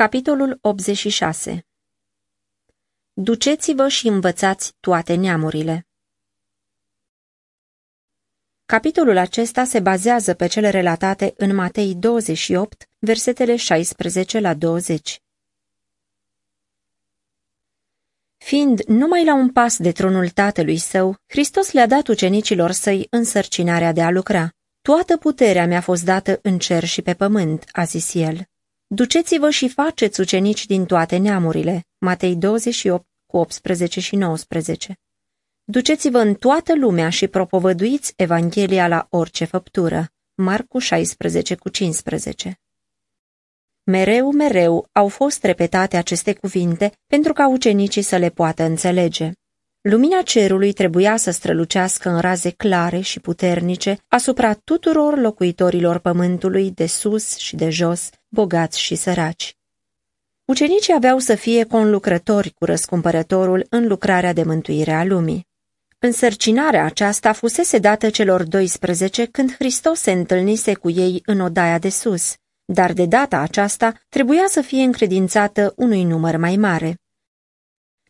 Capitolul 86 Duceți-vă și învățați toate neamurile. Capitolul acesta se bazează pe cele relatate în Matei 28, versetele 16 la 20. Fiind numai la un pas de tronul tatălui său, Hristos le-a dat ucenicilor săi însărcinarea de a lucra. Toată puterea mi-a fost dată în cer și pe pământ, a zis el. Duceți-vă și faceți ucenici din toate neamurile. Matei 28 cu 18 și 19. Duceți-vă în toată lumea și propovăduiți Evanghelia la orice făptură. Marcu 16 cu 15. Mereu, mereu au fost repetate aceste cuvinte pentru ca ucenicii să le poată înțelege. Lumina cerului trebuia să strălucească în raze clare și puternice asupra tuturor locuitorilor pământului de sus și de jos, bogați și săraci. Ucenicii aveau să fie conlucrători cu răscumpărătorul în lucrarea de mântuire a lumii. Însărcinarea aceasta fusese dată celor 12 când Hristos se întâlnise cu ei în odaia de sus, dar de data aceasta trebuia să fie încredințată unui număr mai mare.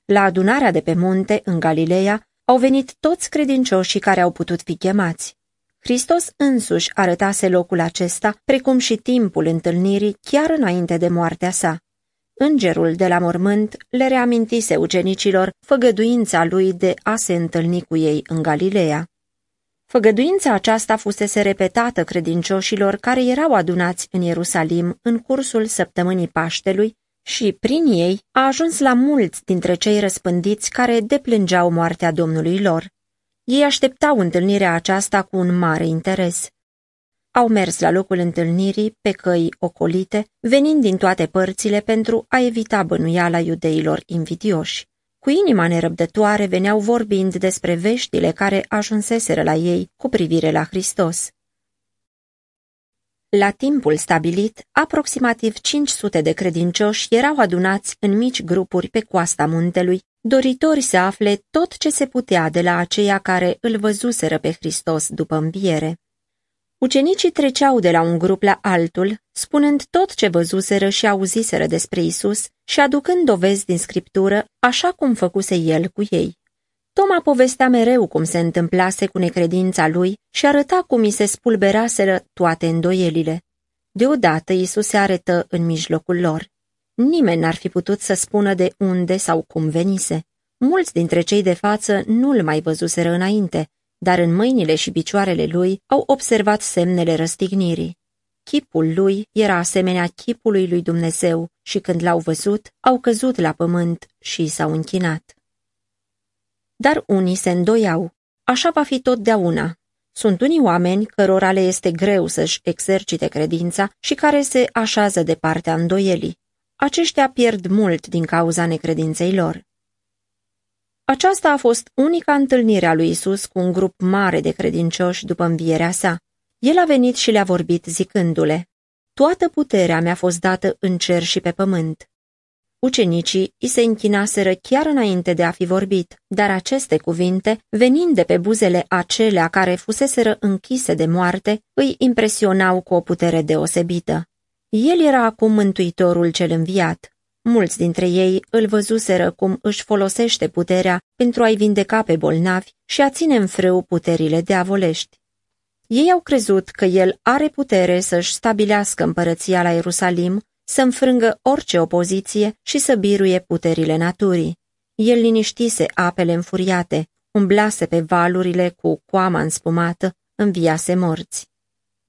La adunarea de pe munte, în Galileea, au venit toți credincioșii care au putut fi chemați. Hristos însuși arătase locul acesta, precum și timpul întâlnirii, chiar înainte de moartea sa. Îngerul de la mormânt le reamintise ucenicilor făgăduința lui de a se întâlni cu ei în Galileea. Făgăduința aceasta fusese repetată credincioșilor care erau adunați în Ierusalim în cursul săptămânii Paștelui și, prin ei, a ajuns la mulți dintre cei răspândiți care deplângeau moartea Domnului lor. Ei așteptau întâlnirea aceasta cu un mare interes. Au mers la locul întâlnirii pe căi ocolite, venind din toate părțile pentru a evita bănuiala iudeilor invidioși. Cu inima nerăbdătoare veneau vorbind despre veștile care ajunseseră la ei cu privire la Hristos. La timpul stabilit, aproximativ 500 de credincioși erau adunați în mici grupuri pe coasta muntelui, doritori să afle tot ce se putea de la aceia care îl văzuseră pe Hristos după înviere. Ucenicii treceau de la un grup la altul, spunând tot ce văzuseră și auziseră despre Isus și aducând dovezi din scriptură, așa cum făcuse el cu ei. Toma povestea mereu cum se întâmplase cu necredința lui și arăta cum i se spulberaseră toate îndoielile. Deodată Isus se arătă în mijlocul lor. Nimeni n-ar fi putut să spună de unde sau cum venise. Mulți dintre cei de față nu-l mai văzuseră înainte, dar în mâinile și picioarele lui au observat semnele răstignirii. Chipul lui era asemenea chipului lui Dumnezeu și când l-au văzut, au căzut la pământ și s-au închinat. Dar unii se îndoiau. Așa va fi totdeauna. Sunt unii oameni cărora le este greu să-și exercite credința și care se așează de partea îndoielii. Aceștia pierd mult din cauza necredinței lor. Aceasta a fost unica întâlnire a lui Isus cu un grup mare de credincioși după învierea sa. El a venit și le-a vorbit zicându-le, Toată puterea mi-a fost dată în cer și pe pământ. Ucenicii îi se închinaseră chiar înainte de a fi vorbit, dar aceste cuvinte, venind de pe buzele acelea care fuseseră închise de moarte, îi impresionau cu o putere deosebită. El era acum mântuitorul cel înviat. Mulți dintre ei îl văzuseră cum își folosește puterea pentru a-i vindeca pe bolnavi și a ține în frâu puterile diavolești. Ei au crezut că el are putere să-și stabilească împărăția la Ierusalim, să înfrângă orice opoziție și să biruie puterile naturii. El liniștise apele înfuriate, umblase pe valurile cu coama înspumată, înviase morți.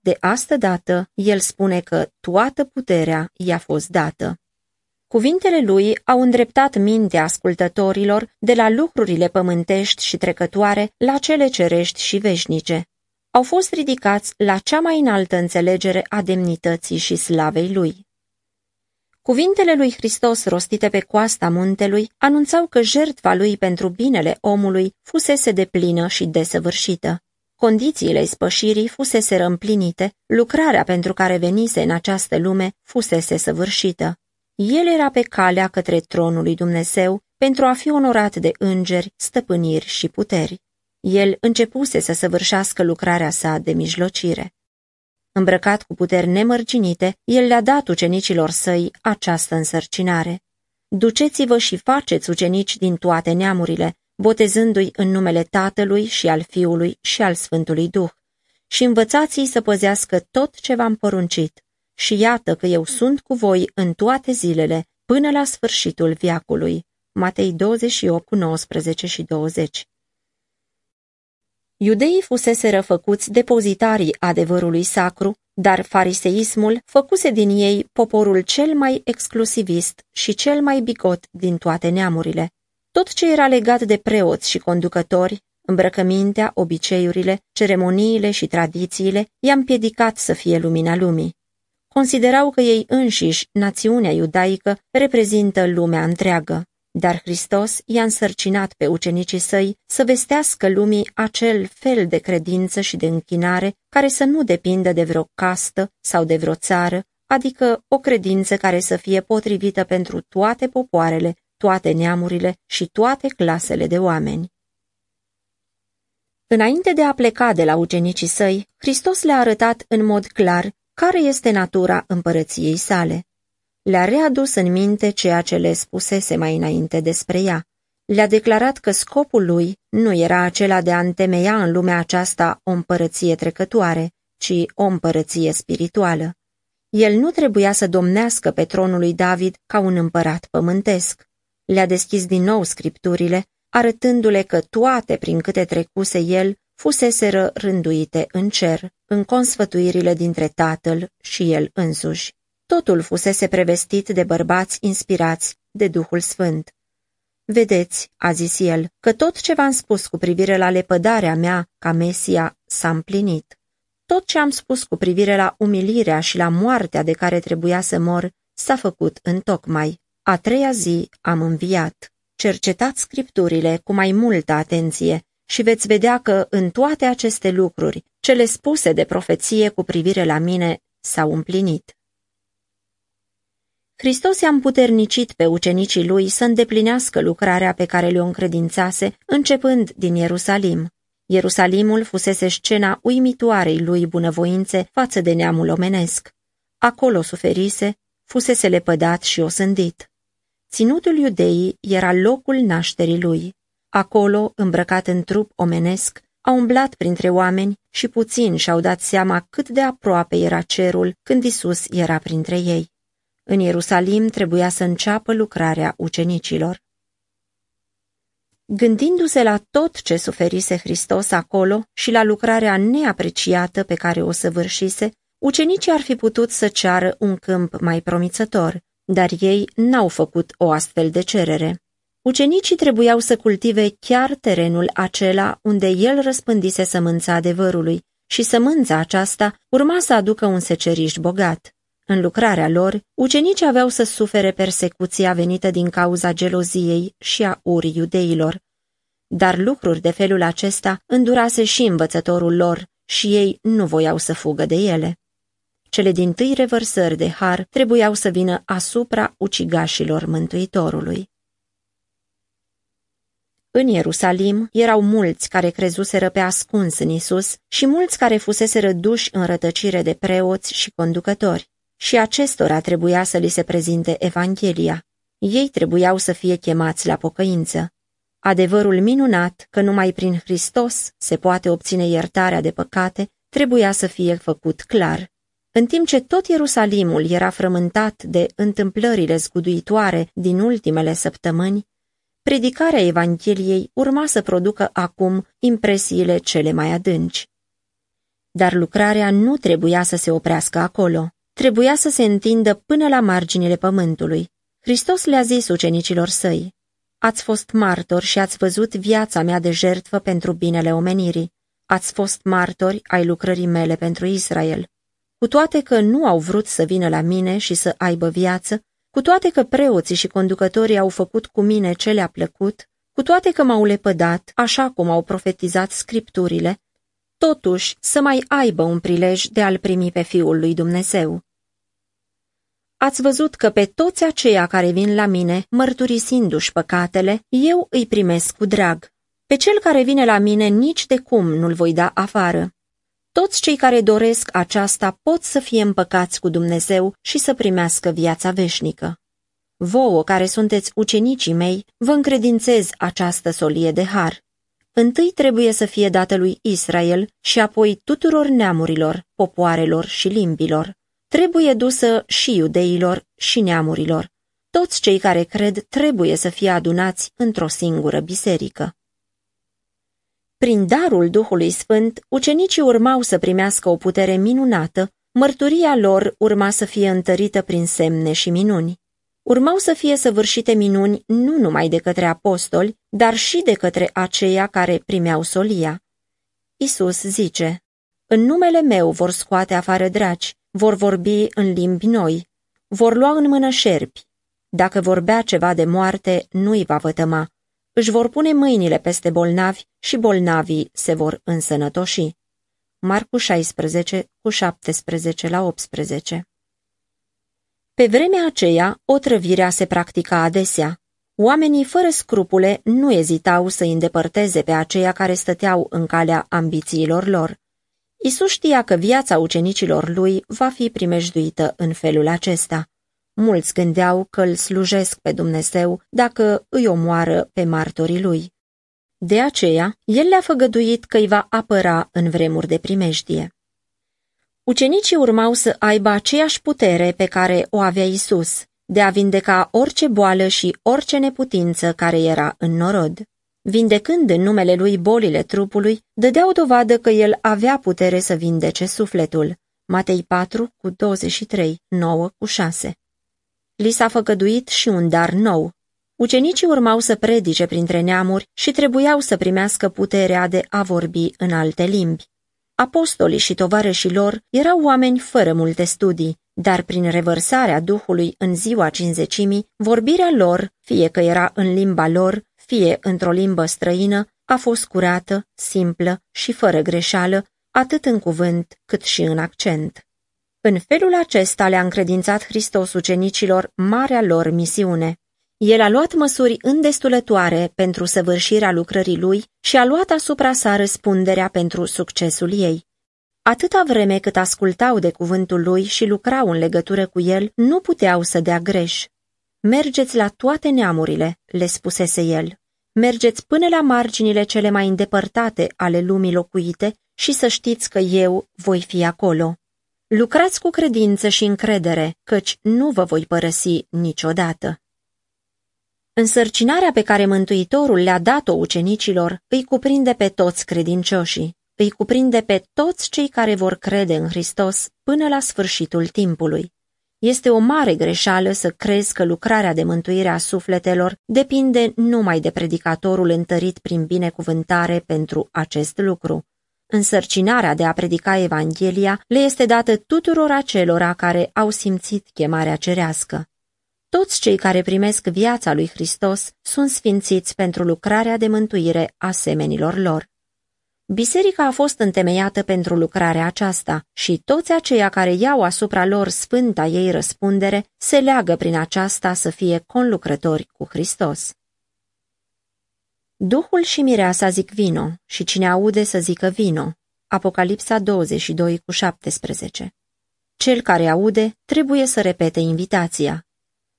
De astă dată, el spune că toată puterea i-a fost dată. Cuvintele lui au îndreptat mintea ascultătorilor de la lucrurile pământești și trecătoare la cele cerești și veșnice. Au fost ridicați la cea mai înaltă înțelegere a demnității și slavei lui. Cuvintele lui Hristos rostite pe coasta muntelui anunțau că jertva lui pentru binele omului fusese deplină și desăvârșită. Condițiile spășirii fusese împlinite, lucrarea pentru care venise în această lume fusese săvârșită. El era pe calea către tronul lui Dumnezeu pentru a fi onorat de îngeri, stăpâniri și puteri. El începuse să săvârșească lucrarea sa de mijlocire. Îmbrăcat cu puteri nemărginite, el le-a dat ucenicilor săi această însărcinare. Duceți-vă și faceți ucenici din toate neamurile, botezându-i în numele Tatălui și al Fiului și al Sfântului Duh, și învățați-i să păzească tot ce v-am poruncit. Și iată că eu sunt cu voi în toate zilele, până la sfârșitul viacului. Matei 28 cu 19 și 20 Iudeii fusese răfăcuți depozitarii adevărului sacru, dar fariseismul făcuse din ei poporul cel mai exclusivist și cel mai bigot din toate neamurile. Tot ce era legat de preoți și conducători, îmbrăcămintea, obiceiurile, ceremoniile și tradițiile, i-a împiedicat să fie lumina lumii. Considerau că ei înșiși, națiunea iudaică, reprezintă lumea întreagă. Dar Hristos i-a însărcinat pe ucenicii săi să vestească lumii acel fel de credință și de închinare care să nu depindă de vreo castă sau de vreo țară, adică o credință care să fie potrivită pentru toate popoarele, toate neamurile și toate clasele de oameni. Înainte de a pleca de la ucenicii săi, Hristos le-a arătat în mod clar care este natura împărăției sale. Le-a readus în minte ceea ce le spusese mai înainte despre ea. Le-a declarat că scopul lui nu era acela de a întemeia în lumea aceasta o împărăție trecătoare, ci o împărăție spirituală. El nu trebuia să domnească pe tronul lui David ca un împărat pământesc. Le-a deschis din nou scripturile, arătându-le că toate prin câte trecuse el fuseseră rânduite în cer, în consfătuirile dintre tatăl și el însuși. Totul fusese prevestit de bărbați inspirați de Duhul Sfânt. Vedeți, a zis el, că tot ce v-am spus cu privire la lepădarea mea ca Mesia s-a împlinit. Tot ce am spus cu privire la umilirea și la moartea de care trebuia să mor s-a făcut în tocmai. A treia zi am înviat. Cercetați scripturile cu mai multă atenție și veți vedea că în toate aceste lucruri, cele spuse de profeție cu privire la mine s-au împlinit. Hristos i-a împuternicit pe ucenicii lui să îndeplinească lucrarea pe care le-o încredințase, începând din Ierusalim. Ierusalimul fusese scena uimitoarei lui bunăvoințe față de neamul omenesc. Acolo suferise, fusese lepădat și osândit. Ținutul iudeii era locul nașterii lui. Acolo, îmbrăcat în trup omenesc, a umblat printre oameni și puțin și-au dat seama cât de aproape era cerul când Isus era printre ei. În Ierusalim trebuia să înceapă lucrarea ucenicilor. Gândindu-se la tot ce suferise Hristos acolo și la lucrarea neapreciată pe care o săvârșise, ucenicii ar fi putut să ceară un câmp mai promițător, dar ei n-au făcut o astfel de cerere. Ucenicii trebuiau să cultive chiar terenul acela unde el răspândise sămânța adevărului și sămânța aceasta urma să aducă un seceriș bogat. În lucrarea lor, ucenicii aveau să sufere persecuția venită din cauza geloziei și a urii iudeilor. Dar lucruri de felul acesta îndurase și învățătorul lor și ei nu voiau să fugă de ele. Cele din tâi revărsări de har trebuiau să vină asupra ucigașilor Mântuitorului. În Ierusalim erau mulți care crezuseră pe ascuns în Isus și mulți care fuseseră duși în rătăcire de preoți și conducători și acestora trebuia să li se prezinte Evanghelia. Ei trebuiau să fie chemați la pocăință. Adevărul minunat că numai prin Hristos se poate obține iertarea de păcate trebuia să fie făcut clar. În timp ce tot Ierusalimul era frământat de întâmplările zguduitoare din ultimele săptămâni, predicarea Evangheliei urma să producă acum impresiile cele mai adânci. Dar lucrarea nu trebuia să se oprească acolo trebuia să se întindă până la marginile pământului. Hristos le-a zis ucenicilor săi, Ați fost martori și ați văzut viața mea de jertfă pentru binele omenirii. Ați fost martori ai lucrării mele pentru Israel. Cu toate că nu au vrut să vină la mine și să aibă viață, cu toate că preoții și conducătorii au făcut cu mine ce le-a plăcut, cu toate că m-au lepădat, așa cum au profetizat scripturile, totuși să mai aibă un prilej de a-L primi pe Fiul lui Dumnezeu. Ați văzut că pe toți aceia care vin la mine, mărturisindu-și păcatele, eu îi primesc cu drag. Pe cel care vine la mine nici de cum nu-l voi da afară. Toți cei care doresc aceasta pot să fie împăcați cu Dumnezeu și să primească viața veșnică. Vouă, care sunteți ucenicii mei, vă încredințez această solie de har. Întâi trebuie să fie dată lui Israel și apoi tuturor neamurilor, popoarelor și limbilor. Trebuie dusă și iudeilor și neamurilor. Toți cei care cred trebuie să fie adunați într-o singură biserică. Prin darul Duhului Sfânt, ucenicii urmau să primească o putere minunată, mărturia lor urma să fie întărită prin semne și minuni. Urmau să fie săvârșite minuni nu numai de către apostoli, dar și de către aceia care primeau solia. Isus zice, În numele meu vor scoate afară draci, vor vorbi în limbi noi, vor lua în mână șerpi. Dacă vorbea ceva de moarte, nu-i va vătăma. Își vor pune mâinile peste bolnavi și bolnavii se vor însănătoși. Marcu 16, cu 17 la 18 Pe vremea aceea, otrăvirea se practica adesea. Oamenii fără scrupule nu ezitau să îndepărteze pe aceia care stăteau în calea ambițiilor lor. Isus știa că viața ucenicilor lui va fi primejduită în felul acesta. Mulți gândeau că îl slujesc pe Dumnezeu dacă îi omoară pe martorii lui. De aceea, el le-a făgăduit că îi va apăra în vremuri de primejdie. Ucenicii urmau să aibă aceeași putere pe care o avea Isus, de a vindeca orice boală și orice neputință care era în norod. Vindecând în numele lui bolile trupului, dădeau dovadă că el avea putere să vindece sufletul. Matei 4 cu 23, 9 cu 6 li s-a făgăduit și un dar nou. Ucenicii urmau să predice printre neamuri și trebuiau să primească puterea de a vorbi în alte limbi. Apostolii și tovarășii lor erau oameni fără multe studii, dar prin revărsarea Duhului în ziua cinzecimii, vorbirea lor, fie că era în limba lor, fie într-o limbă străină, a fost curată, simplă și fără greșeală, atât în cuvânt cât și în accent. În felul acesta le-a încredințat Hristos ucenicilor marea lor misiune. El a luat măsuri îndestulătoare pentru săvârșirea lucrării lui și a luat asupra sa răspunderea pentru succesul ei. Atâta vreme cât ascultau de cuvântul lui și lucrau în legătură cu el, nu puteau să dea greș. Mergeți la toate neamurile, le spusese el. Mergeți până la marginile cele mai îndepărtate ale lumii locuite și să știți că eu voi fi acolo. Lucrați cu credință și încredere, căci nu vă voi părăsi niciodată. Însărcinarea pe care Mântuitorul le-a dat-o ucenicilor îi cuprinde pe toți credincioșii, îi cuprinde pe toți cei care vor crede în Hristos până la sfârșitul timpului. Este o mare greșeală să crezi că lucrarea de mântuire a sufletelor depinde numai de predicatorul întărit prin binecuvântare pentru acest lucru. Însărcinarea de a predica Evanghelia le este dată tuturor acelora care au simțit chemarea cerească. Toți cei care primesc viața lui Hristos sunt sfințiți pentru lucrarea de mântuire a semenilor lor. Biserica a fost întemeiată pentru lucrarea aceasta și toți aceia care iau asupra lor sfânta ei răspundere se leagă prin aceasta să fie conlucrători cu Hristos. Duhul și mireasa zic vino și cine aude să zică vino. Apocalipsa 22 cu 17 Cel care aude trebuie să repete invitația.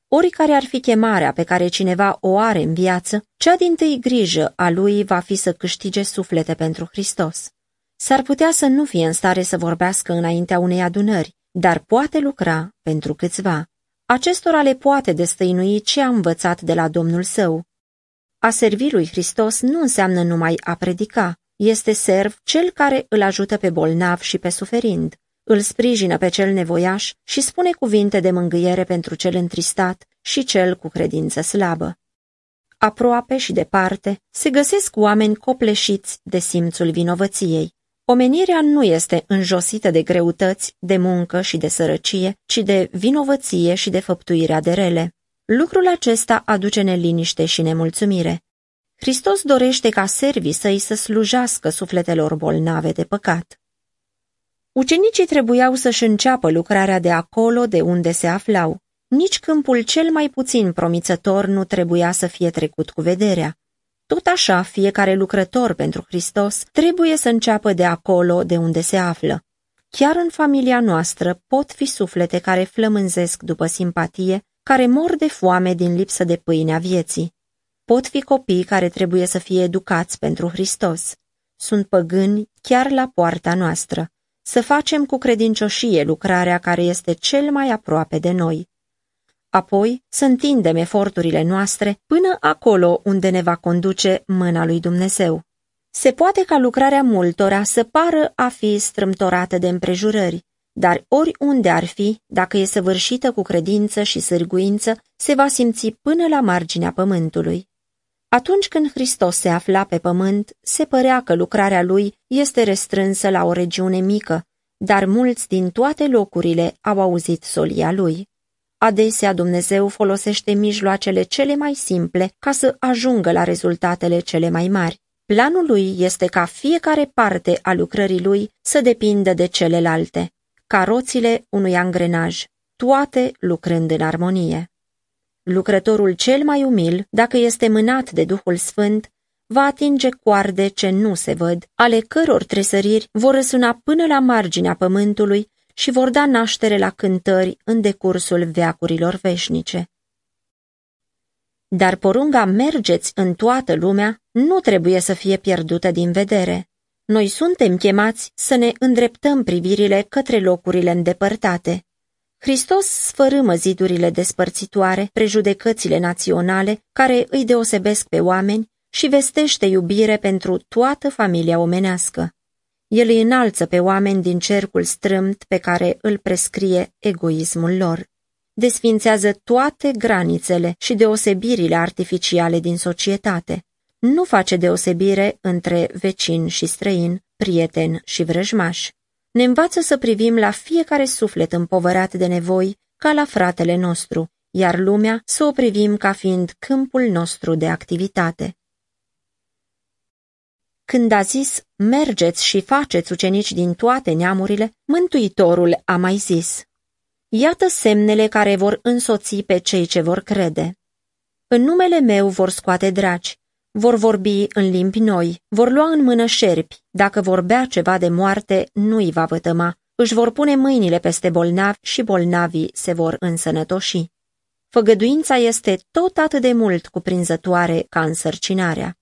Oricare ar fi chemarea pe care cineva o are în viață, cea din tâi grijă a lui va fi să câștige suflete pentru Hristos. S-ar putea să nu fie în stare să vorbească înaintea unei adunări, dar poate lucra pentru câțiva. Acestora le poate destăinui ce a învățat de la Domnul său, a servi lui Hristos nu înseamnă numai a predica, este serv cel care îl ajută pe bolnav și pe suferind, îl sprijină pe cel nevoiaș și spune cuvinte de mângâiere pentru cel întristat și cel cu credință slabă. Aproape și departe se găsesc oameni copleșiți de simțul vinovăției. Omenirea nu este înjosită de greutăți, de muncă și de sărăcie, ci de vinovăție și de făptuirea de rele. Lucrul acesta aduce neliniște și nemulțumire. Hristos dorește ca servii să-i să slujească sufletelor bolnave de păcat. Ucenicii trebuiau să-și înceapă lucrarea de acolo de unde se aflau. Nici câmpul cel mai puțin promițător nu trebuia să fie trecut cu vederea. Tot așa, fiecare lucrător pentru Hristos trebuie să înceapă de acolo de unde se află. Chiar în familia noastră pot fi suflete care flămânzesc după simpatie, care mor de foame din lipsă de pâine a vieții. Pot fi copii care trebuie să fie educați pentru Hristos. Sunt păgâni chiar la poarta noastră. Să facem cu credincioșie lucrarea care este cel mai aproape de noi. Apoi să întindem eforturile noastre până acolo unde ne va conduce mâna lui Dumnezeu. Se poate ca lucrarea multora să pară a fi strâmtorată de împrejurări, dar oriunde ar fi, dacă e săvârșită cu credință și sârguință, se va simți până la marginea pământului. Atunci când Hristos se afla pe pământ, se părea că lucrarea lui este restrânsă la o regiune mică, dar mulți din toate locurile au auzit solia lui. Adesea Dumnezeu folosește mijloacele cele mai simple ca să ajungă la rezultatele cele mai mari. Planul lui este ca fiecare parte a lucrării lui să depindă de celelalte, ca roțile unui angrenaj, toate lucrând în armonie. Lucrătorul cel mai umil, dacă este mânat de Duhul Sfânt, va atinge coarde ce nu se văd, ale căror tresăriri vor răsuna până la marginea pământului și vor da naștere la cântări în decursul veacurilor veșnice. Dar porunga mergeți în toată lumea nu trebuie să fie pierdută din vedere. Noi suntem chemați să ne îndreptăm privirile către locurile îndepărtate. Hristos sfărâmă zidurile despărțitoare, prejudecățile naționale care îi deosebesc pe oameni și vestește iubire pentru toată familia omenească. El îi înalță pe oameni din cercul strâmt pe care îl prescrie egoismul lor. Desfințează toate granițele și deosebirile artificiale din societate. Nu face deosebire între vecin și străin, prieten și vrăjmaș. Ne învață să privim la fiecare suflet împovărat de nevoi ca la fratele nostru, iar lumea să o privim ca fiind câmpul nostru de activitate. Când a zis, mergeți și faceți ucenici din toate neamurile, Mântuitorul a mai zis, Iată semnele care vor însoți pe cei ce vor crede. În numele meu vor scoate draci, vor vorbi în limbi noi, vor lua în mână șerpi, dacă vor bea ceva de moarte, nu-i va vătăma, își vor pune mâinile peste bolnavi și bolnavii se vor însănătoși. Făgăduința este tot atât de mult cuprinzătoare ca însărcinarea.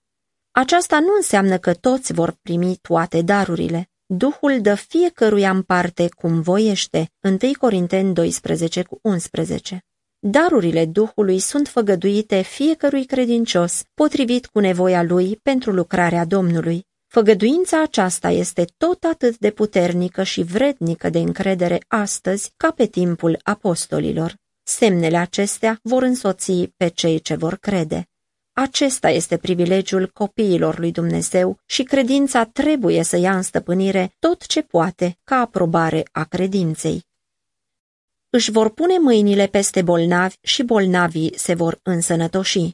Aceasta nu înseamnă că toți vor primi toate darurile. Duhul dă fiecăruia în parte cum voiește, 1 Corinteni 12 cu 11. Darurile Duhului sunt făgăduite fiecărui credincios, potrivit cu nevoia lui pentru lucrarea Domnului. Făgăduința aceasta este tot atât de puternică și vrednică de încredere astăzi ca pe timpul apostolilor. Semnele acestea vor însoți pe cei ce vor crede. Acesta este privilegiul copiilor lui Dumnezeu și credința trebuie să ia în stăpânire tot ce poate ca aprobare a credinței. Își vor pune mâinile peste bolnavi și bolnavii se vor însănătoși.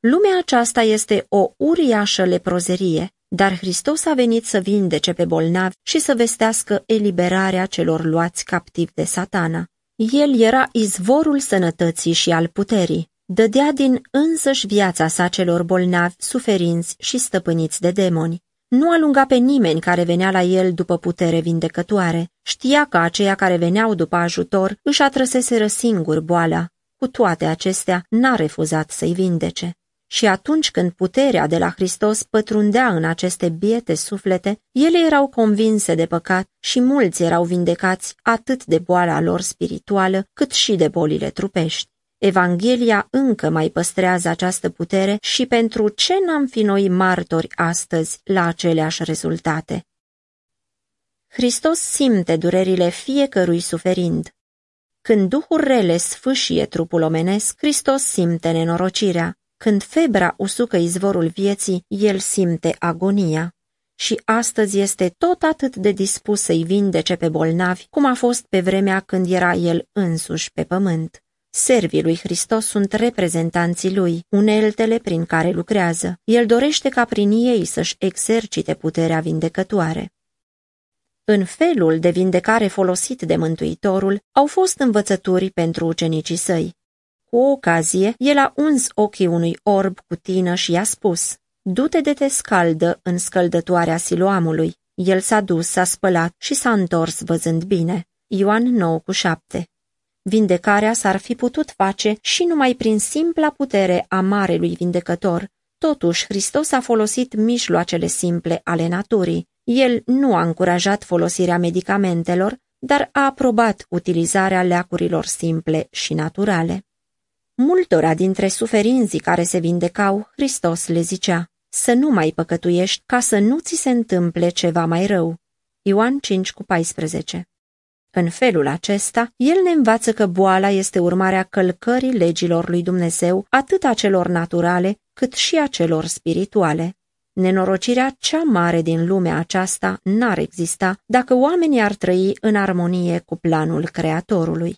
Lumea aceasta este o uriașă leprozerie, dar Hristos a venit să vindece pe bolnavi și să vestească eliberarea celor luați captivi de satana. El era izvorul sănătății și al puterii dădea din însăși viața sa celor bolnavi, suferinți și stăpâniți de demoni. Nu alunga pe nimeni care venea la el după putere vindecătoare. Știa că aceia care veneau după ajutor își atrăseseră singur boala. Cu toate acestea, n-a refuzat să-i vindece. Și atunci când puterea de la Hristos pătrundea în aceste biete suflete, ele erau convinse de păcat și mulți erau vindecați atât de boala lor spirituală cât și de bolile trupești. Evanghelia încă mai păstrează această putere și pentru ce n-am fi noi martori astăzi la aceleași rezultate? Hristos simte durerile fiecărui suferind. Când duhul rele sfâșie trupul omenesc, Hristos simte nenorocirea. Când febra usucă izvorul vieții, el simte agonia. Și astăzi este tot atât de dispus să-i vindece pe bolnavi, cum a fost pe vremea când era el însuși pe pământ. Servii lui Hristos sunt reprezentanții lui, uneltele prin care lucrează. El dorește ca prin ei să-și exercite puterea vindecătoare. În felul de vindecare folosit de Mântuitorul au fost învățături pentru ucenicii săi. Cu o ocazie, el a uns ochii unui orb cu tină și i-a spus, du-te de te scaldă în scăldătoarea siloamului. El s-a dus, s-a spălat și s-a întors văzând bine. Ioan 9 cu 7 Vindecarea s-ar fi putut face și numai prin simpla putere a Marelui Vindecător. Totuși, Hristos a folosit mijloacele simple ale naturii. El nu a încurajat folosirea medicamentelor, dar a aprobat utilizarea leacurilor simple și naturale. Multora dintre suferinzii care se vindecau, Hristos le zicea, să nu mai păcătuiești ca să nu ți se întâmple ceva mai rău. Ioan 5 cu 14 În felul acesta, el ne învață că boala este urmarea călcării legilor lui Dumnezeu, atât a celor naturale, cât și a celor spirituale. Nenorocirea cea mare din lumea aceasta n-ar exista dacă oamenii ar trăi în armonie cu planul Creatorului.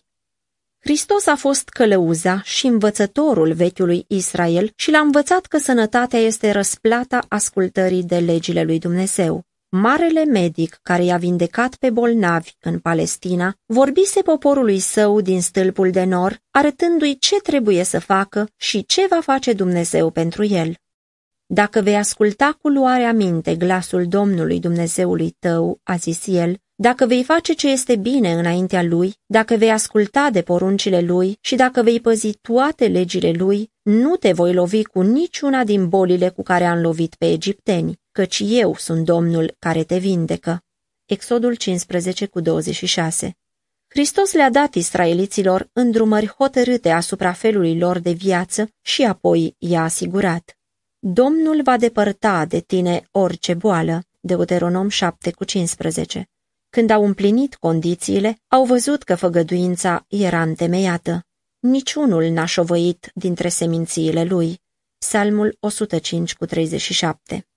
Hristos a fost călăuza și învățătorul vechiului Israel și l-a învățat că sănătatea este răsplata ascultării de legile lui Dumnezeu. Marele medic care i-a vindecat pe bolnavi în Palestina vorbise poporului său din stâlpul de nor, arătându-i ce trebuie să facă și ce va face Dumnezeu pentru el. Dacă vei asculta cu luarea minte glasul Domnului Dumnezeului tău, a zis el, dacă vei face ce este bine înaintea lui, dacă vei asculta de poruncile lui și dacă vei păzi toate legile lui, nu te voi lovi cu niciuna din bolile cu care am lovit pe egipteni, căci eu sunt Domnul care te vindecă. Exodul 15 cu 26 Hristos le-a dat israeliților îndrumări hotărâte asupra felului lor de viață și apoi i-a asigurat. Domnul va depărta de tine orice boală, Deuteronom 7 cu 15. Când au împlinit condițiile, au văzut că făgăduința era întemeiată. Niciunul n-a șovăit dintre semințiile lui. Psalmul 105 cu 37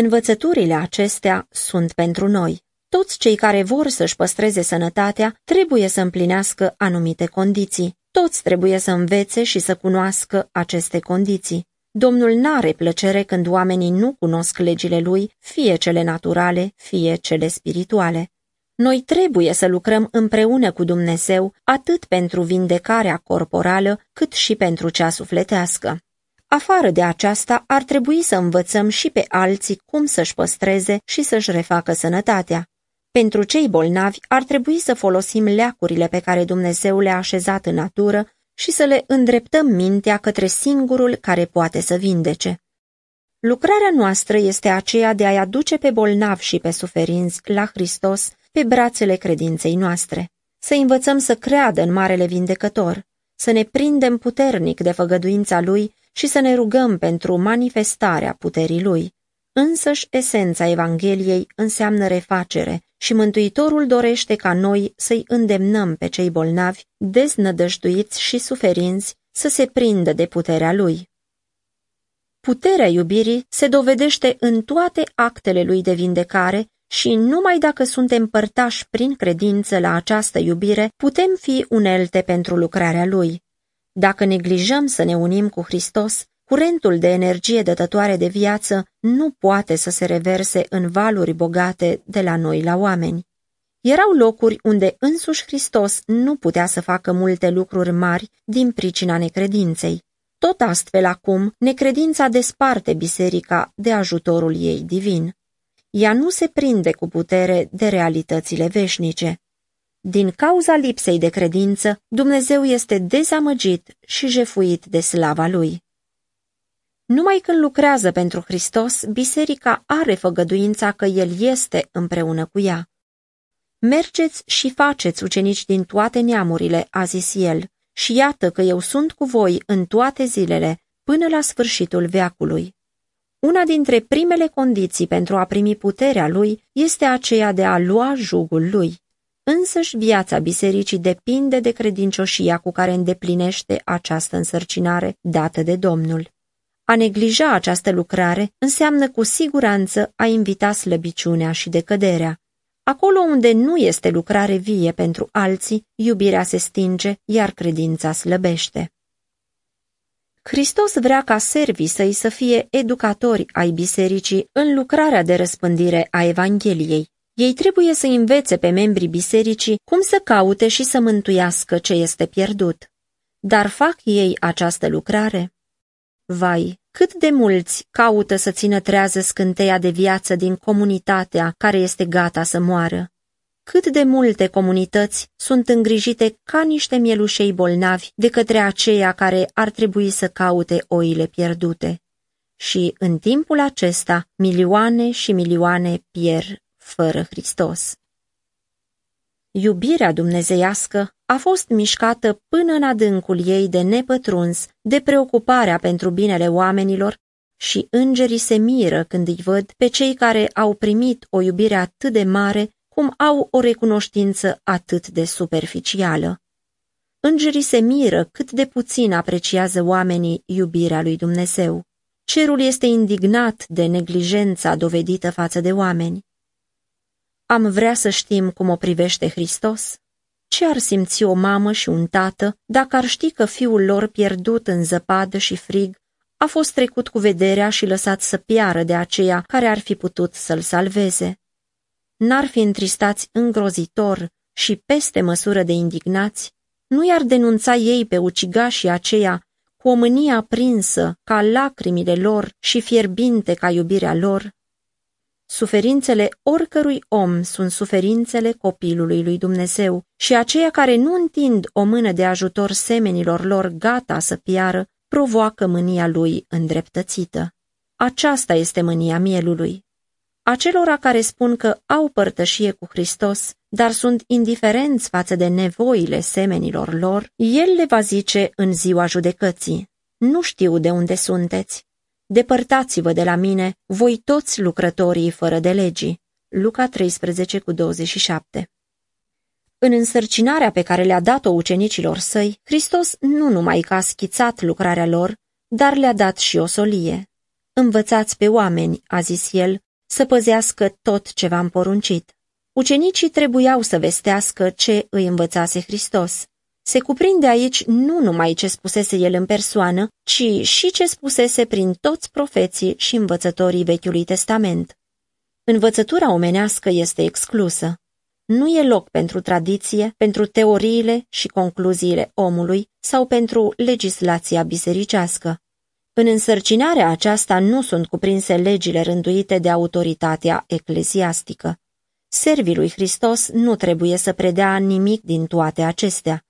Învățăturile acestea sunt pentru noi. Toți cei care vor să-și păstreze sănătatea trebuie să împlinească anumite condiții. Toți trebuie să învețe și să cunoască aceste condiții. Domnul n-are plăcere când oamenii nu cunosc legile lui, fie cele naturale, fie cele spirituale. Noi trebuie să lucrăm împreună cu Dumnezeu atât pentru vindecarea corporală, cât și pentru cea sufletească. Afară de aceasta, ar trebui să învățăm și pe alții cum să-și păstreze și să-și refacă sănătatea. Pentru cei bolnavi, ar trebui să folosim leacurile pe care Dumnezeu le-a așezat în natură și să le îndreptăm mintea către singurul care poate să vindece. Lucrarea noastră este aceea de a-i aduce pe bolnavi și pe suferinți la Hristos pe brațele credinței noastre, să învățăm să creadă în Marele Vindecător, să ne prindem puternic de făgăduința Lui și să ne rugăm pentru manifestarea puterii Lui. Însăși esența Evangheliei înseamnă refacere și Mântuitorul dorește ca noi să-i îndemnăm pe cei bolnavi, deznădăjduiți și suferinți, să se prindă de puterea Lui. Puterea iubirii se dovedește în toate actele Lui de vindecare și numai dacă suntem părtași prin credință la această iubire, putem fi unelte pentru lucrarea Lui. Dacă neglijăm să ne unim cu Hristos, Curentul de energie dătătoare de viață nu poate să se reverse în valuri bogate de la noi la oameni. Erau locuri unde însuși Hristos nu putea să facă multe lucruri mari din pricina necredinței. Tot astfel acum, necredința desparte biserica de ajutorul ei divin. Ea nu se prinde cu putere de realitățile veșnice. Din cauza lipsei de credință, Dumnezeu este dezamăgit și jefuit de slava lui. Numai când lucrează pentru Hristos, biserica are făgăduința că El este împreună cu ea. Mergeți și faceți ucenici din toate neamurile, a zis El, și iată că eu sunt cu voi în toate zilele, până la sfârșitul veacului. Una dintre primele condiții pentru a primi puterea lui este aceea de a lua jugul lui. Însăși viața bisericii depinde de credincioșia cu care îndeplinește această însărcinare dată de Domnul. A neglija această lucrare înseamnă cu siguranță a invita slăbiciunea și decăderea. Acolo unde nu este lucrare vie pentru alții, iubirea se stinge, iar credința slăbește. Hristos vrea ca servii săi să fie educatori ai bisericii în lucrarea de răspândire a Evangheliei. Ei trebuie să învețe pe membrii bisericii cum să caute și să mântuiască ce este pierdut. Dar fac ei această lucrare? Vai, Cât de mulți caută să țină trează scânteia de viață din comunitatea care este gata să moară? Cât de multe comunități sunt îngrijite ca niște mielușei bolnavi de către aceia care ar trebui să caute oile pierdute? Și în timpul acesta, milioane și milioane pierd fără Hristos. Iubirea dumnezeiască a fost mișcată până în adâncul ei de nepătruns, de preocuparea pentru binele oamenilor și îngerii se miră când îi văd pe cei care au primit o iubire atât de mare cum au o recunoștință atât de superficială. Îngerii se miră cât de puțin apreciază oamenii iubirea lui Dumnezeu. Cerul este indignat de neglijența dovedită față de oameni. Am vrea să știm cum o privește Hristos? Ce ar simți o mamă și un tată dacă ar ști că fiul lor pierdut în zăpadă și frig a fost trecut cu vederea și lăsat să piară de aceea care ar fi putut să-l salveze? N-ar fi întristați îngrozitor și peste măsură de indignați? Nu i-ar denunța ei pe ucigașii aceia cu o mânie aprinsă ca lacrimile lor și fierbinte ca iubirea lor? Suferințele oricărui om sunt suferințele copilului lui Dumnezeu și aceia care nu întind o mână de ajutor semenilor lor gata să piară, provoacă mânia lui îndreptățită. Aceasta este mânia mielului. Acelora care spun că au părtășie cu Hristos, dar sunt indiferenți față de nevoile semenilor lor, el le va zice în ziua judecății, nu știu de unde sunteți, Depărtați-vă de la mine, voi toți lucrătorii fără de legii. Luca 13 cu 27 În însărcinarea pe care le-a dat-o ucenicilor săi, Hristos nu numai că a schițat lucrarea lor, dar le-a dat și o solie. Învățați pe oameni, a zis el, să păzească tot ce v-am poruncit. Ucenicii trebuiau să vestească ce îi învățase Hristos. Se cuprinde aici nu numai ce spusese el în persoană, ci și ce spusese prin toți profeții și învățătorii Vechiului Testament. Învățătura omenească este exclusă. Nu e loc pentru tradiție, pentru teoriile și concluziile omului sau pentru legislația bisericească. În însărcinarea aceasta nu sunt cuprinse legile rânduite de autoritatea ecleziastică. Servii lui Hristos nu trebuie să predea nimic din toate acestea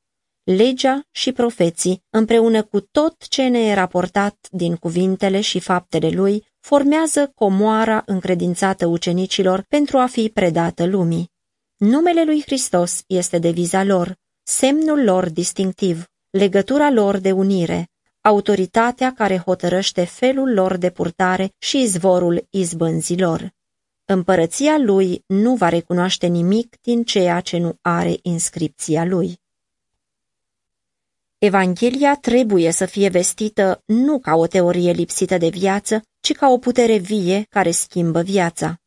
legea și profeții, împreună cu tot ce ne e raportat din cuvintele și faptele lui, formează comoara încredințată ucenicilor pentru a fi predată lumii. Numele lui Hristos este deviza lor, semnul lor distinctiv, legătura lor de unire, autoritatea care hotărăște felul lor de purtare și izvorul izbânzilor. Împărăția lui nu va recunoaște nimic din ceea ce nu are inscripția lui. Evanghelia trebuie să fie vestită nu ca o teorie lipsită de viață, ci ca o putere vie care schimbă viața.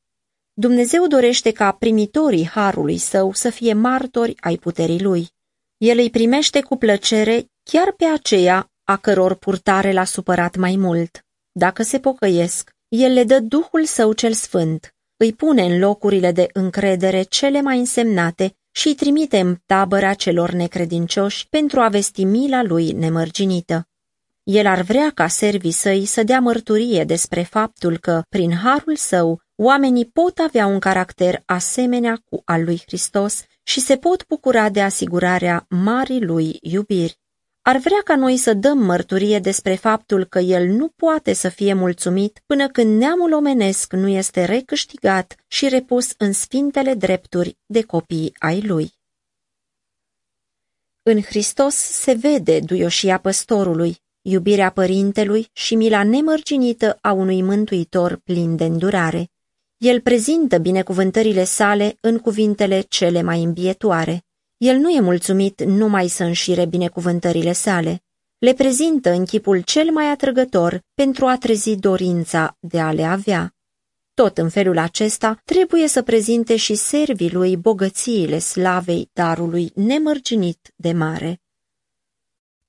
Dumnezeu dorește ca primitorii harului său să fie martori ai puterii lui. El îi primește cu plăcere chiar pe aceea a căror purtare l-a supărat mai mult. Dacă se pocăiesc, el le dă Duhul său cel sfânt, îi pune în locurile de încredere cele mai însemnate și îi trimite în tabăra celor necredincioși pentru a vesti mila lui nemărginită. El ar vrea ca servii săi să dea mărturie despre faptul că, prin harul său, oamenii pot avea un caracter asemenea cu al lui Hristos și se pot bucura de asigurarea marii lui iubiri. Ar vrea ca noi să dăm mărturie despre faptul că el nu poate să fie mulțumit până când neamul omenesc nu este recâștigat și repus în sfintele drepturi de copii ai lui. În Hristos se vede duioșia păstorului, iubirea părintelui și mila nemărginită a unui mântuitor plin de îndurare. El prezintă binecuvântările sale în cuvintele cele mai îmbietoare. El nu e mulțumit numai să înșire binecuvântările sale, le prezintă în chipul cel mai atrăgător pentru a trezi dorința de a le avea. Tot în felul acesta trebuie să prezinte și servii lui bogățiile slavei darului nemărginit de mare.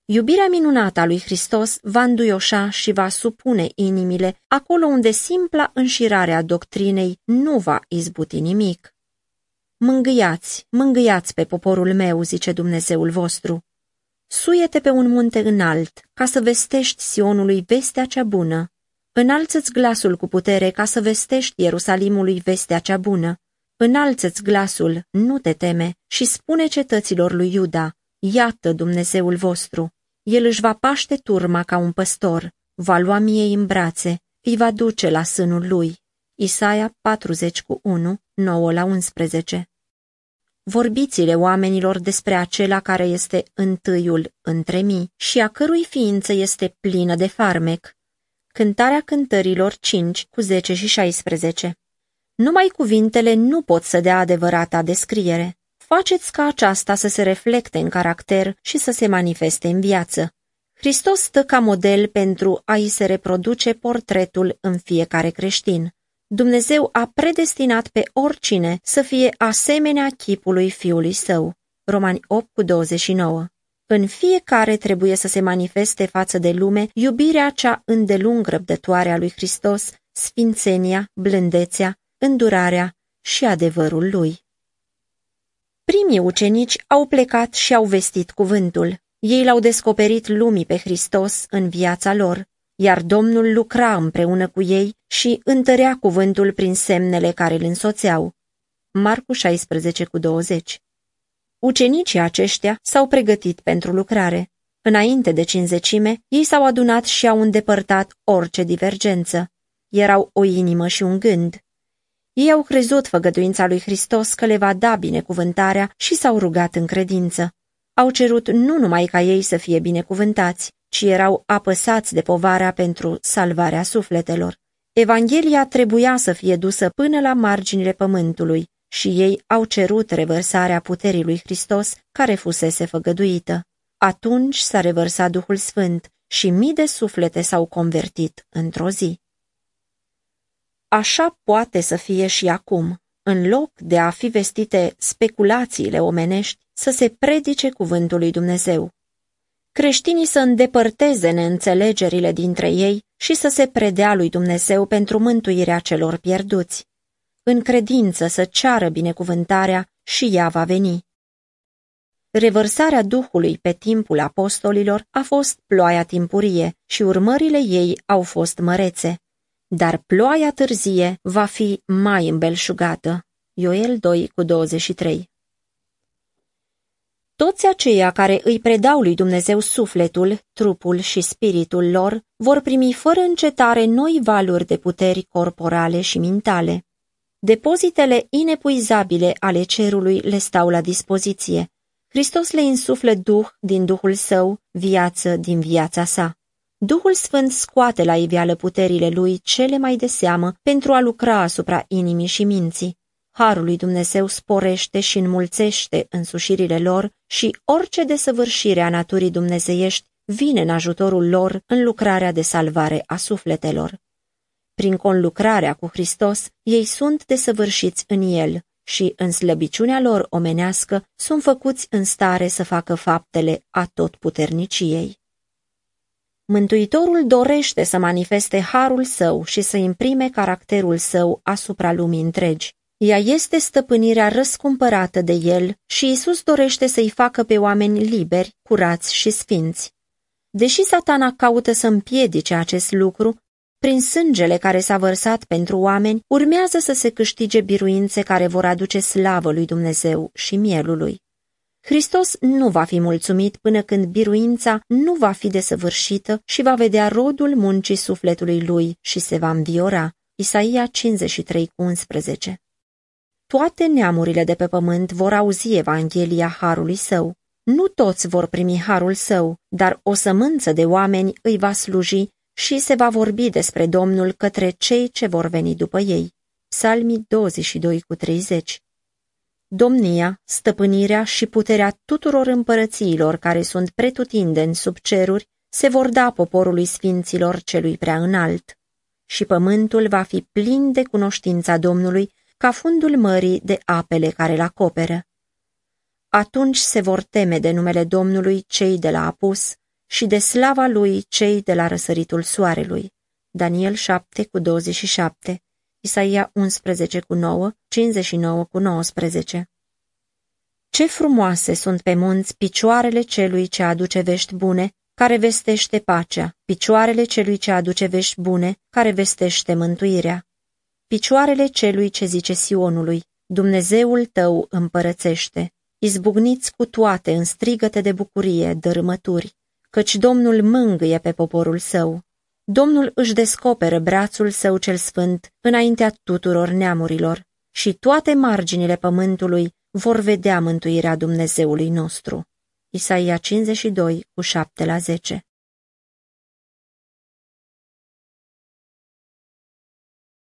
Iubirea minunată a lui Hristos va înduioșa și va supune inimile acolo unde simpla înșirare a doctrinei nu va izbuti nimic. Mângâiați, mângâiați pe poporul meu, zice Dumnezeul vostru. Suiete pe un munte înalt, ca să vestești Sionului vestea cea bună. Înalță-ți glasul cu putere ca să vestești Ierusalimului vestea cea bună. Înalță-ți glasul, nu te teme, și spune cetăților lui Iuda, Iată Dumnezeul vostru, El își va paște turma ca un păstor, va lua miei în brațe, îi va duce la sânul lui. Isaia 40 cu 1, 9 la 11 Vorbiți-le oamenilor despre acela care este întâiul între mii și a cărui ființă este plină de farmec. Cântarea cântărilor 5 cu 10 și 16 Numai cuvintele nu pot să dea adevărata descriere. Faceți ca aceasta să se reflecte în caracter și să se manifeste în viață. Hristos stă ca model pentru a-i se reproduce portretul în fiecare creștin. Dumnezeu a predestinat pe oricine să fie asemenea chipului Fiului Său. Romani 8 cu 29 În fiecare trebuie să se manifeste față de lume iubirea cea îndelung răbdătoare a lui Hristos, sfințenia, blândețea, îndurarea și adevărul lui. Primii ucenici au plecat și au vestit cuvântul. Ei l-au descoperit lumii pe Hristos în viața lor, iar Domnul lucra împreună cu ei și întărea cuvântul prin semnele care îl însoțeau. Marcu 16 cu 20 Ucenicii aceștia s-au pregătit pentru lucrare. Înainte de cinzecime, ei s-au adunat și au îndepărtat orice divergență. Erau o inimă și un gând. Ei au crezut făgăduința lui Hristos că le va da binecuvântarea și s-au rugat în credință. Au cerut nu numai ca ei să fie binecuvântați, ci erau apăsați de povarea pentru salvarea sufletelor. Evanghelia trebuia să fie dusă până la marginile pământului și ei au cerut revărsarea puterii lui Hristos care fusese făgăduită. Atunci s-a revărsat Duhul Sfânt și mii de suflete s-au convertit într-o zi. Așa poate să fie și acum, în loc de a fi vestite speculațiile omenești, să se predice cuvântul lui Dumnezeu. Creștinii să îndepărteze neînțelegerile dintre ei și să se predea lui Dumnezeu pentru mântuirea celor pierduți. În credință să ceară binecuvântarea și ea va veni. Revărsarea Duhului pe timpul apostolilor a fost ploaia timpurie și urmările ei au fost mărețe. Dar ploaia târzie va fi mai îmbelșugată. Ioel 2 cu 23 Toți aceia care îi predau lui Dumnezeu sufletul, trupul și spiritul lor vor primi fără încetare noi valuri de puteri corporale și mentale. Depozitele inepuizabile ale cerului le stau la dispoziție. Hristos le insuflă Duh din Duhul Său, viață din viața sa. Duhul Sfânt scoate la iveală puterile lui cele mai de seamă pentru a lucra asupra inimii și minții. Harul lui Dumnezeu sporește și înmulțește însușirile lor și orice desăvârșire a naturii dumnezeiești vine în ajutorul lor în lucrarea de salvare a sufletelor. Prin conlucrarea cu Hristos, ei sunt desăvârșiți în El și, în slăbiciunea lor omenească, sunt făcuți în stare să facă faptele a tot puterniciei. Mântuitorul dorește să manifeste harul său și să imprime caracterul său asupra lumii întregi. Ea este stăpânirea răscumpărată de el și Isus dorește să-i facă pe oameni liberi, curați și sfinți. Deși satana caută să împiedice acest lucru, prin sângele care s-a vărsat pentru oameni, urmează să se câștige biruințe care vor aduce slavă lui Dumnezeu și mielului. Hristos nu va fi mulțumit până când biruința nu va fi desăvârșită și va vedea rodul muncii sufletului lui și se va înviora. Isaia 53,11 Toate neamurile de pe pământ vor auzi Evanghelia Harului Său. Nu toți vor primi Harul Său, dar o sămânță de oameni îi va sluji și se va vorbi despre Domnul către cei ce vor veni după ei. Salmii 22 cu 30 Domnia, stăpânirea și puterea tuturor împărățiilor care sunt pretutindeni sub ceruri se vor da poporului sfinților celui prea înalt. Și pământul va fi plin de cunoștința Domnului ca fundul mării de apele care îl acoperă. Atunci se vor teme de numele Domnului cei de la apus și de slava lui cei de la răsăritul soarelui. Daniel 7 cu 27 Isaia 11 cu 9, 59 cu 19 Ce frumoase sunt pe munți picioarele celui ce aduce vești bune, care vestește pacea, picioarele celui ce aduce vești bune, care vestește mântuirea. Picioarele celui ce zice Sionului, Dumnezeul tău împărățește. Izbucniți cu toate în strigăte de bucurie, dărâmături, căci Domnul mângâie pe poporul său. Domnul își descoperă brațul său cel sfânt înaintea tuturor neamurilor și toate marginile pământului vor vedea mântuirea Dumnezeului nostru. Isaia 52, cu 7 la 10